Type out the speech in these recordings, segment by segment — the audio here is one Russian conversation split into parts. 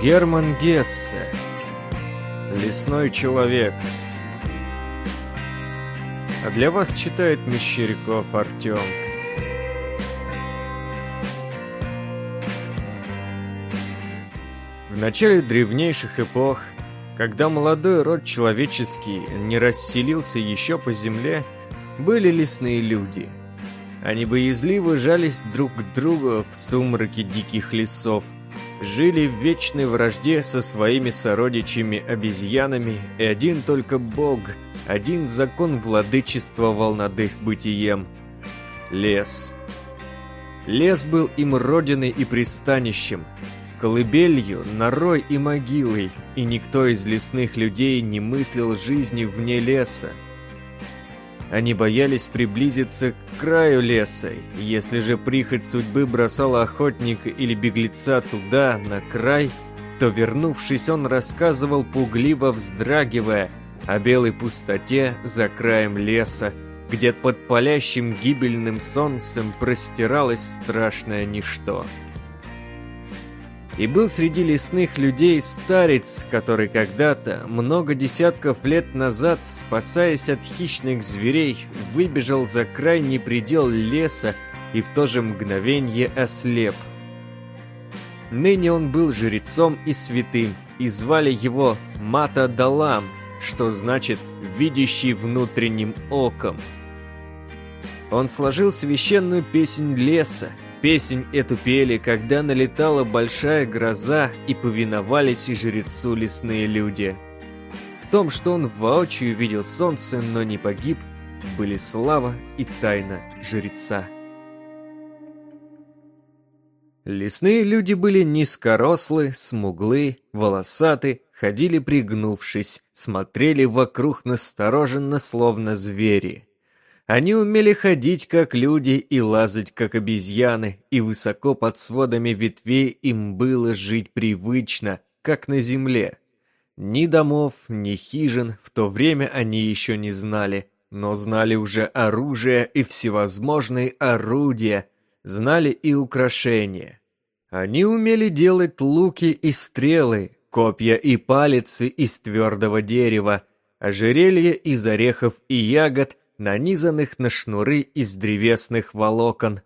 Герман Гессе. Лесной человек. А для вас читает Мещеряков Артем. В начале древнейших эпох, когда молодой род человеческий не расселился еще по земле, были лесные люди. Они боязливо жались друг к другу в сумраке диких лесов – жили в вечной вражде со своими сородичами-обезьянами, и один только Бог, один закон владычествовал над их бытием — лес. Лес был им родиной и пристанищем, колыбелью, норой и могилой, и никто из лесных людей не мыслил жизни вне леса. Они боялись приблизиться к краю леса. Если же прихоть судьбы бросала охотника или беглеца туда, на край, то, вернувшись, он рассказывал, пугливо вздрагивая, о белой пустоте за краем леса, где под палящим гибельным солнцем простиралось страшное ничто. И был среди лесных людей старец, который когда-то, много десятков лет назад, спасаясь от хищных зверей, выбежал за крайний предел леса и в то же мгновенье ослеп. Ныне он был жрецом и святым, и звали его Мата Далам, что значит «видящий внутренним оком». Он сложил священную песнь леса, Песнь эту пели, когда налетала большая гроза и повиновались и жрецу лесные люди. В том, что он воочию видел солнце, но не погиб, были слава и тайна жреца. Лесные люди были низкорослы, смуглы, волосаты, ходили пригнувшись, смотрели вокруг настороженно, словно звери. Они умели ходить как люди и лазать как обезьяны, и высоко под сводами ветвей им было жить привычно, как на земле. Ни домов, ни хижин в то время они еще не знали, но знали уже оружие и всевозможные орудия, знали и украшения. Они умели делать луки и стрелы, копья и палицы из твердого дерева, ожерелья из орехов и ягод – нанизанных на шнуры из древесных волокон.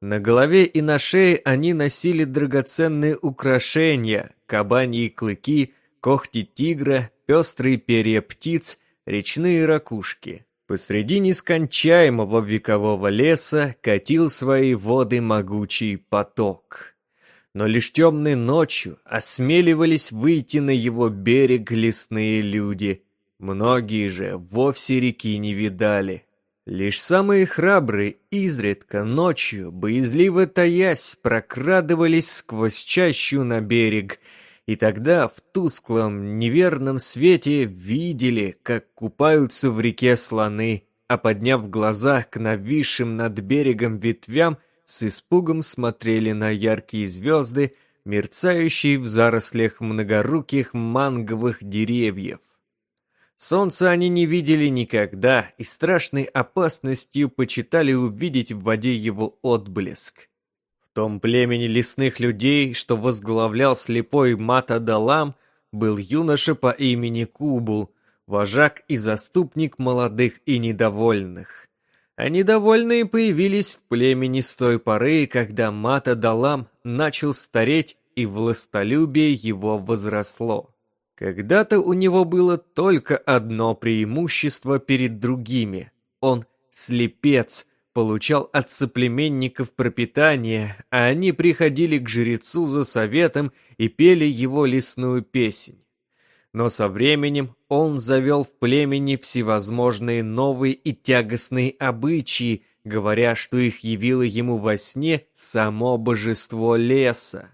На голове и на шее они носили драгоценные украшения, кабаньи клыки, когти тигра, пестрые перья птиц, речные ракушки. Посреди нескончаемого векового леса катил свои воды могучий поток. Но лишь темной ночью осмеливались выйти на его берег лесные люди — Многие же вовсе реки не видали. Лишь самые храбрые изредка ночью, боязливо таясь, прокрадывались сквозь чащу на берег, и тогда в тусклом, неверном свете видели, как купаются в реке слоны, а подняв глаза к нависшим над берегом ветвям, с испугом смотрели на яркие звезды, мерцающие в зарослях многоруких манговых деревьев. Солнца они не видели никогда и страшной опасностью почитали увидеть в воде его отблеск. В том племени лесных людей, что возглавлял слепой Мата-Далам, был юноша по имени Кубу, вожак и заступник молодых и недовольных. А недовольные появились в племени с той поры, когда Мата-Далам начал стареть и властолюбие его возросло. Когда-то у него было только одно преимущество перед другими. Он слепец, получал от соплеменников пропитание, а они приходили к жрецу за советом и пели его лесную песнь. Но со временем он завел в племени всевозможные новые и тягостные обычаи, говоря, что их явило ему во сне само божество леса.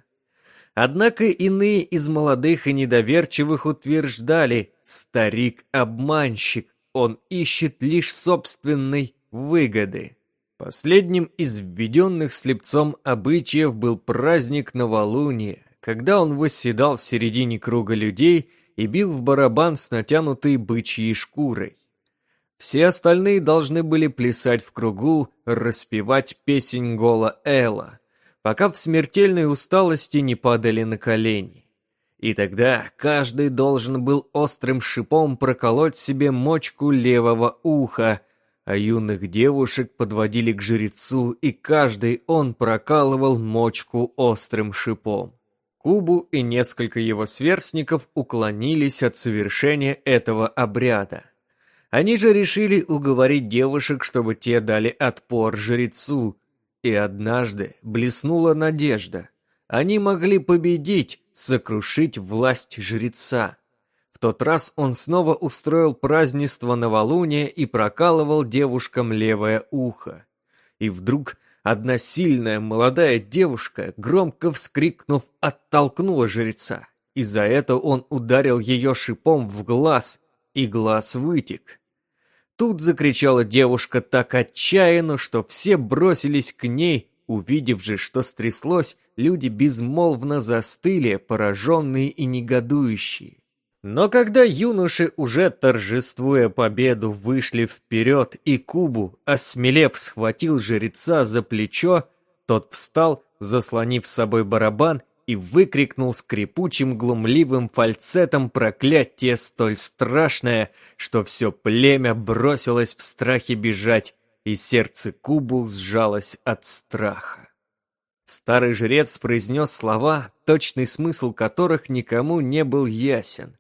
Однако иные из молодых и недоверчивых утверждали, старик-обманщик, он ищет лишь собственной выгоды. Последним из введенных слепцом обычаев был праздник новолуния, когда он восседал в середине круга людей и бил в барабан с натянутой бычьей шкурой. Все остальные должны были плясать в кругу, распевать песень Гола Эла, пока в смертельной усталости не падали на колени. И тогда каждый должен был острым шипом проколоть себе мочку левого уха, а юных девушек подводили к жрецу, и каждый он прокалывал мочку острым шипом. Кубу и несколько его сверстников уклонились от совершения этого обряда. Они же решили уговорить девушек, чтобы те дали отпор жрецу, и однажды блеснула надежда. Они могли победить, сокрушить власть жреца. В тот раз он снова устроил празднество новолуния и прокалывал девушкам левое ухо. И вдруг одна сильная молодая девушка, громко вскрикнув, оттолкнула жреца. И за это он ударил ее шипом в глаз, и глаз вытек. Тут закричала девушка так отчаянно, что все бросились к ней, увидев же, что стряслось, люди безмолвно застыли, пораженные и негодующие. Но когда юноши, уже торжествуя победу, вышли вперед, и Кубу, осмелев, схватил жреца за плечо, тот встал, заслонив с собой барабан, и выкрикнул скрипучим глумливым фальцетом проклятие столь страшное, что все племя бросилось в страхе бежать, и сердце Кубу сжалось от страха. Старый жрец произнес слова, точный смысл которых никому не был ясен,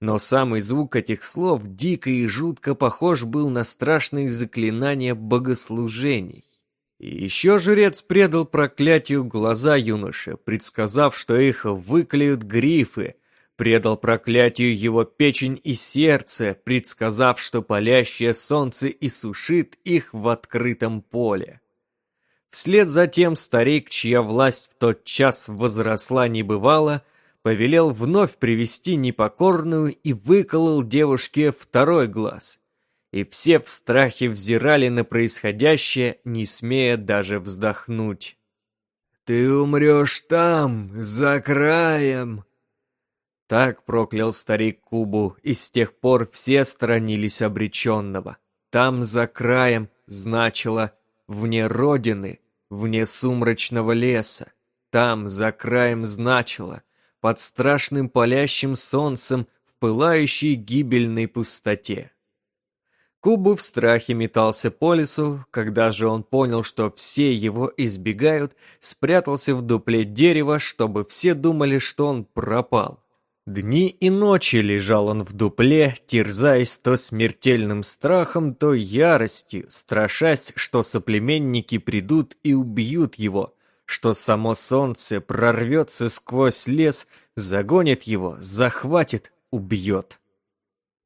но самый звук этих слов дико и жутко похож был на страшные заклинания богослужений. И еще жрец предал проклятию глаза юноши, предсказав, что их выклеют грифы, предал проклятию его печень и сердце, предсказав, что палящее солнце иссушит их в открытом поле. Вслед за тем старик, чья власть в тот час возросла небывало, повелел вновь привести непокорную и выколол девушке второй глаз. И все в страхе взирали на происходящее, не смея даже вздохнуть. «Ты умрешь там, за краем!» Так проклял старик Кубу, и с тех пор все сторонились обреченного. Там, за краем, значило «вне родины», «вне сумрачного леса». Там, за краем, значило под страшным палящим солнцем в пылающей гибельной пустоте. Кубу в страхе метался по лесу, когда же он понял, что все его избегают, спрятался в дупле дерева, чтобы все думали, что он пропал. Дни и ночи лежал он в дупле, терзаясь то смертельным страхом, то яростью, страшась, что соплеменники придут и убьют его, что само солнце прорвется сквозь лес, загонит его, захватит, убьет.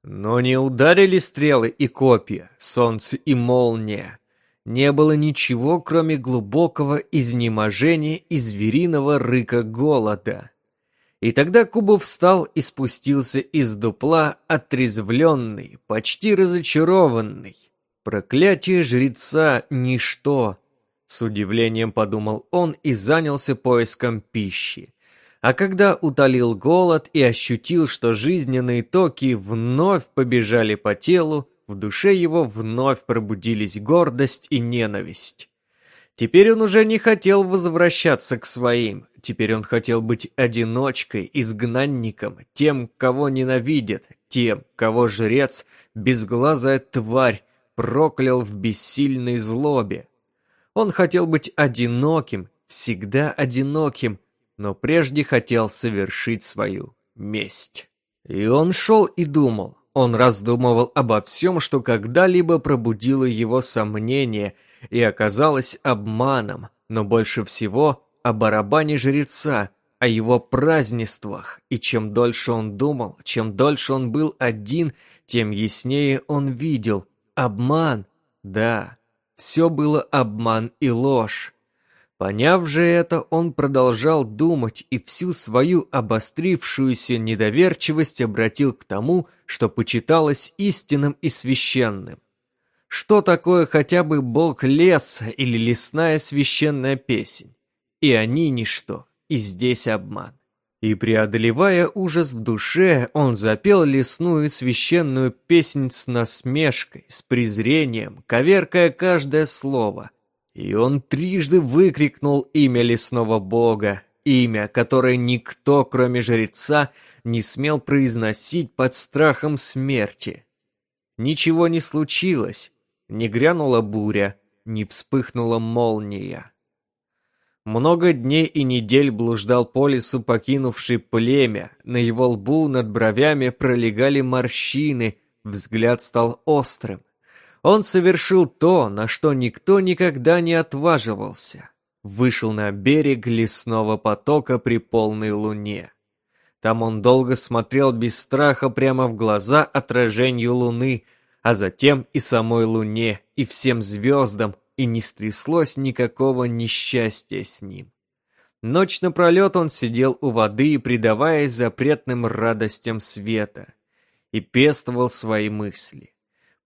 Но не ударили стрелы и копья, солнце и молния. Не было ничего, кроме глубокого изнеможения и звериного рыка голода. И тогда Кубов встал и спустился из дупла, отрезвленный, почти разочарованный. Проклятие жреца — ничто, с удивлением подумал он и занялся поиском пищи. А когда утолил голод и ощутил, что жизненные токи вновь побежали по телу, в душе его вновь пробудились гордость и ненависть. Теперь он уже не хотел возвращаться к своим, теперь он хотел быть одиночкой, изгнанником, тем, кого ненавидят, тем, кого жрец, безглазая тварь, проклял в бессильной злобе. Он хотел быть одиноким, всегда одиноким, но прежде хотел совершить свою месть. И он шел и думал, он раздумывал обо всем, что когда-либо пробудило его сомнение и оказалось обманом, но больше всего о барабане жреца, о его празднествах, и чем дольше он думал, чем дольше он был один, тем яснее он видел обман, да, все было обман и ложь. Поняв же это, он продолжал думать и всю свою обострившуюся недоверчивость обратил к тому, что почиталось истинным и священным. Что такое хотя бы бог леса или лесная священная песнь? И они ничто, и здесь обман. И, преодолевая ужас в душе, он запел лесную священную песнь с насмешкой, с презрением, коверкая каждое слово. И он трижды выкрикнул имя лесного бога, имя, которое никто, кроме жреца, не смел произносить под страхом смерти. Ничего не случилось, не грянула буря, не вспыхнула молния. Много дней и недель блуждал по лесу покинувший племя, на его лбу над бровями пролегали морщины, взгляд стал острым. Он совершил то, на что никто никогда не отваживался. Вышел на берег лесного потока при полной луне. Там он долго смотрел без страха прямо в глаза отражению луны, а затем и самой луне, и всем звездам, и не стряслось никакого несчастья с ним. Ночь напролет он сидел у воды, предаваясь запретным радостям света, и пестовал свои мысли.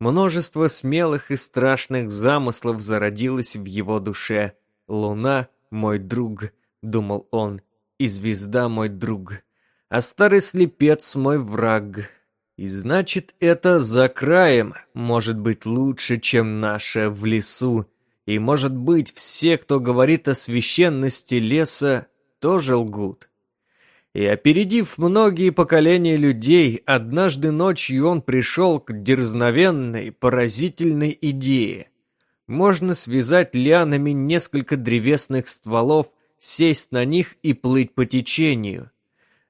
Множество смелых и страшных замыслов зародилось в его душе. «Луна — мой друг», — думал он, — «и звезда — мой друг, а старый слепец — мой враг». И значит, это за краем может быть лучше, чем наше в лесу. И может быть, все, кто говорит о священности леса, тоже лгут. И опередив многие поколения людей, однажды ночью он пришел к дерзновенной, поразительной идее. Можно связать лианами несколько древесных стволов, сесть на них и плыть по течению.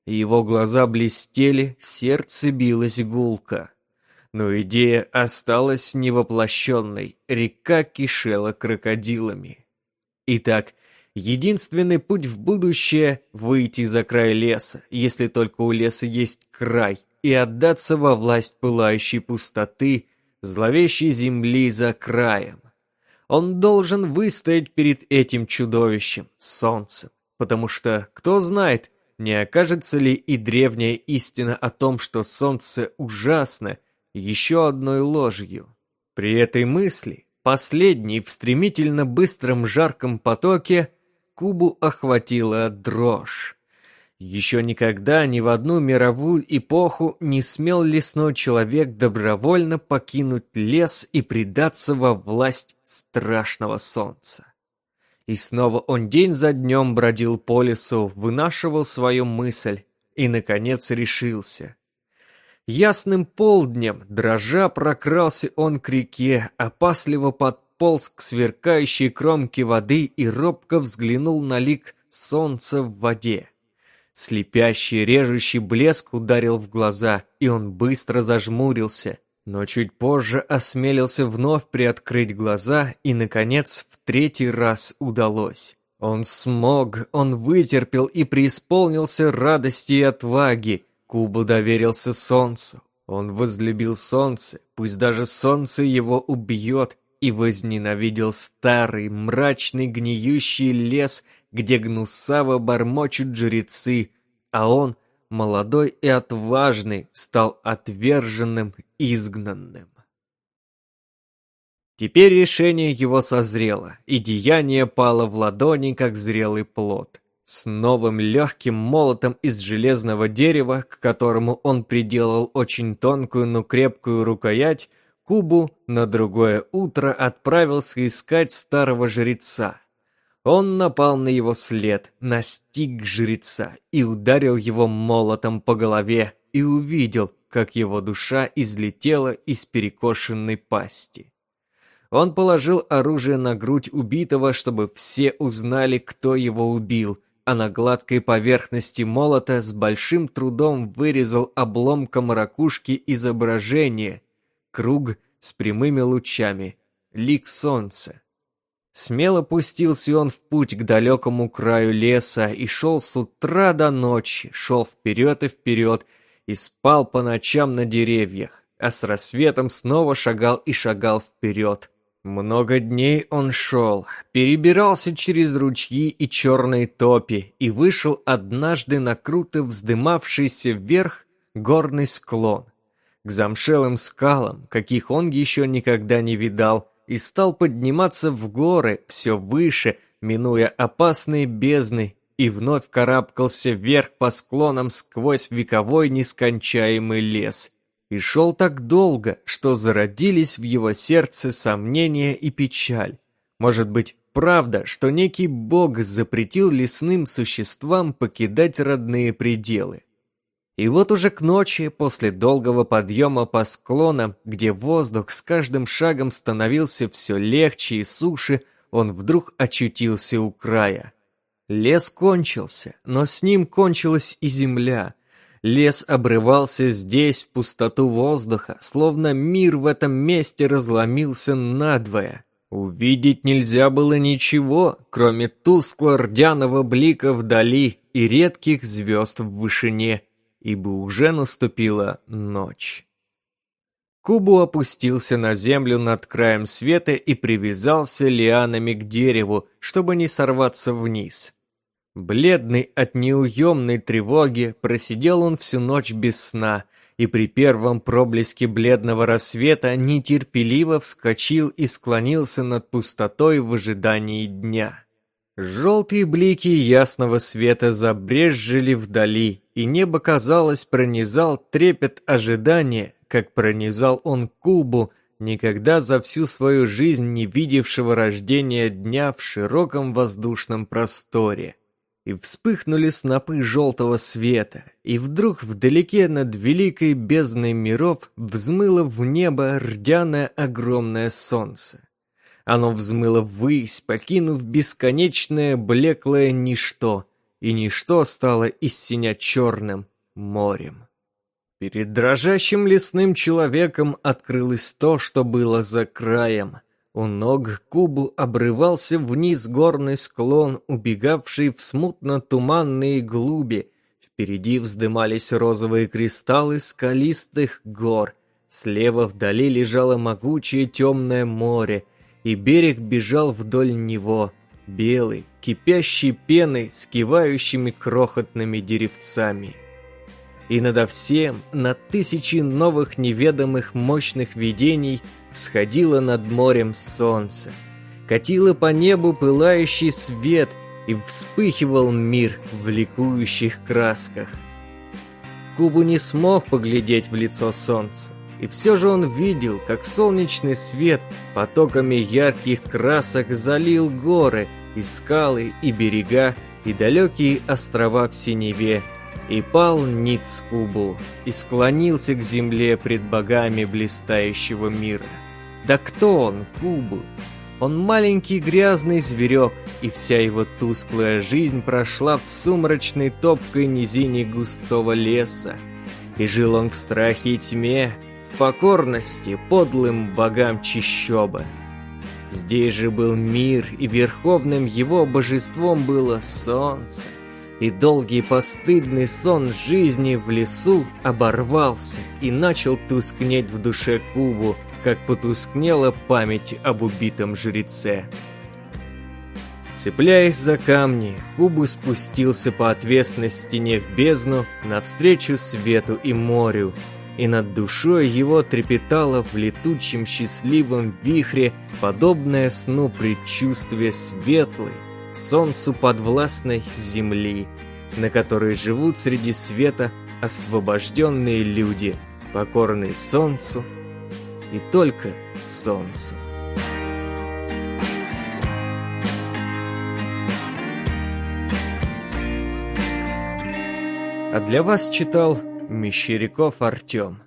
Его глаза блестели, сердце билось гулко. Но идея осталась невоплощенной, река кишела крокодилами. Итак, Единственный путь в будущее — выйти за край леса, если только у леса есть край, и отдаться во власть пылающей пустоты, зловещей земли за краем. Он должен выстоять перед этим чудовищем, солнцем, потому что, кто знает, не окажется ли и древняя истина о том, что солнце ужасно, еще одной ложью. При этой мысли, последней в стремительно быстром жарком потоке, Кубу охватила дрожь. Еще никогда ни в одну мировую эпоху не смел лесной человек добровольно покинуть лес и предаться во власть страшного солнца. И снова он день за днем бродил по лесу, вынашивал свою мысль и, наконец, решился. Ясным полднем, дрожа, прокрался он к реке, опасливо под подполз к сверкающей кромке воды и робко взглянул на лик солнца в воде. Слепящий, режущий блеск ударил в глаза, и он быстро зажмурился, но чуть позже осмелился вновь приоткрыть глаза, и, наконец, в третий раз удалось. Он смог, он вытерпел и преисполнился радости и отваги. Куба доверился солнцу. Он возлюбил солнце, пусть даже солнце его убьет, и возненавидел старый, мрачный, гниющий лес, где гнусаво бормочут жрецы, а он, молодой и отважный, стал отверженным, изгнанным. Теперь решение его созрело, и деяние пало в ладони, как зрелый плод. С новым легким молотом из железного дерева, к которому он приделал очень тонкую, но крепкую рукоять, Кубу на другое утро отправился искать старого жреца. Он напал на его след, настиг жреца и ударил его молотом по голове и увидел, как его душа излетела из перекошенной пасти. Он положил оружие на грудь убитого, чтобы все узнали, кто его убил, а на гладкой поверхности молота с большим трудом вырезал обломком ракушки изображение, круг с прямыми лучами, лик солнца. Смело пустился он в путь к далекому краю леса и шел с утра до ночи, шел вперед и вперед, и спал по ночам на деревьях, а с рассветом снова шагал и шагал вперед. Много дней он шел, перебирался через ручьи и черные топи и вышел однажды на круто вздымавшийся вверх горный склон — к замшелым скалам, каких он еще никогда не видал, и стал подниматься в горы все выше, минуя опасные бездны, и вновь карабкался вверх по склонам сквозь вековой нескончаемый лес. И шел так долго, что зародились в его сердце сомнения и печаль. Может быть, правда, что некий бог запретил лесным существам покидать родные пределы. И вот уже к ночи, после долгого подъема по склонам, где воздух с каждым шагом становился все легче и суше, он вдруг очутился у края. Лес кончился, но с ним кончилась и земля. Лес обрывался здесь, в пустоту воздуха, словно мир в этом месте разломился надвое. Увидеть нельзя было ничего, кроме тускло-рдяного блика вдали и редких звезд в вышине — ибо уже наступила ночь. Кубу опустился на землю над краем света и привязался лианами к дереву, чтобы не сорваться вниз. Бледный от неуемной тревоги, просидел он всю ночь без сна, и при первом проблеске бледного рассвета нетерпеливо вскочил и склонился над пустотой в ожидании дня. Желтые блики ясного света забрезжили вдали, и небо, казалось, пронизал трепет ожидания, как пронизал он Кубу, никогда за всю свою жизнь не видевшего рождения дня в широком воздушном просторе. И вспыхнули снопы желтого света, и вдруг вдалеке над великой бездной миров взмыло в небо рдяное огромное солнце. Оно взмыло ввысь, покинув бесконечное блеклое ничто, и ничто стало истиня черным морем. Перед дрожащим лесным человеком открылось то, что было за краем. У ног Кубу обрывался вниз горный склон, убегавший в смутно-туманные глуби. Впереди вздымались розовые кристаллы скалистых гор. Слева вдали лежало могучее темное море — и берег бежал вдоль него, белый, кипящий пеной с кивающими крохотными деревцами. И надо всем, на тысячи новых неведомых мощных видений, всходило над морем солнце. Катило по небу пылающий свет, и вспыхивал мир в ликующих красках. Кубу не смог поглядеть в лицо солнца. И все же он видел, как солнечный свет потоками ярких красок залил горы, и скалы, и берега, и далекие острова в синеве, и пал ниц Кубу, и склонился к земле пред богами блистающего мира. Да кто он, Кубу? Он маленький грязный зверек, и вся его тусклая жизнь прошла в сумрачной топкой низине густого леса. И жил он в страхе и тьме, покорности подлым богам чищобы. Здесь же был мир, и верховным его божеством было солнце. И долгий постыдный сон жизни в лесу оборвался и начал тускнеть в душе Кубу, как потускнела память об убитом жреце. Цепляясь за камни, Кубу спустился по отвесной стене в бездну навстречу свету и морю, и над душой его трепетало в летучем счастливом вихре, подобное сну предчувствие светлой, солнцу подвластной земли, на которой живут среди света освобожденные люди, покорные солнцу и только солнцу. А для вас читал Мещеряков Артем